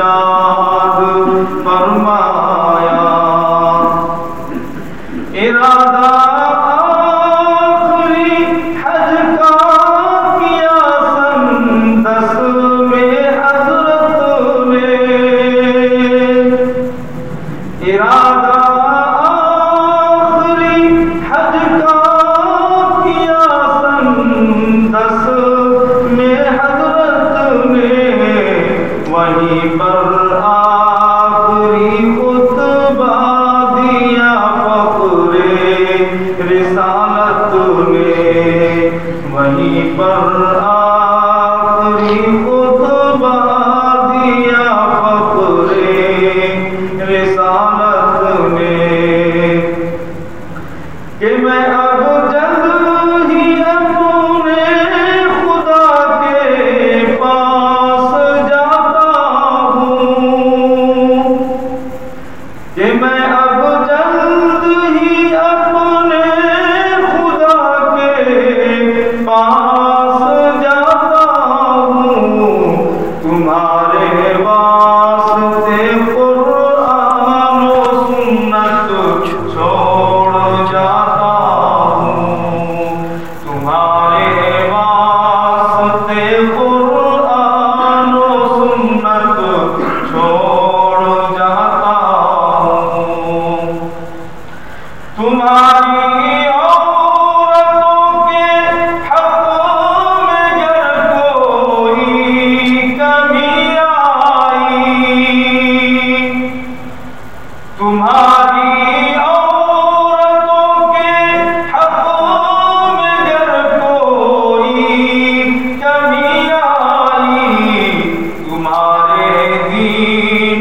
इरशाद फरमा رسالت نے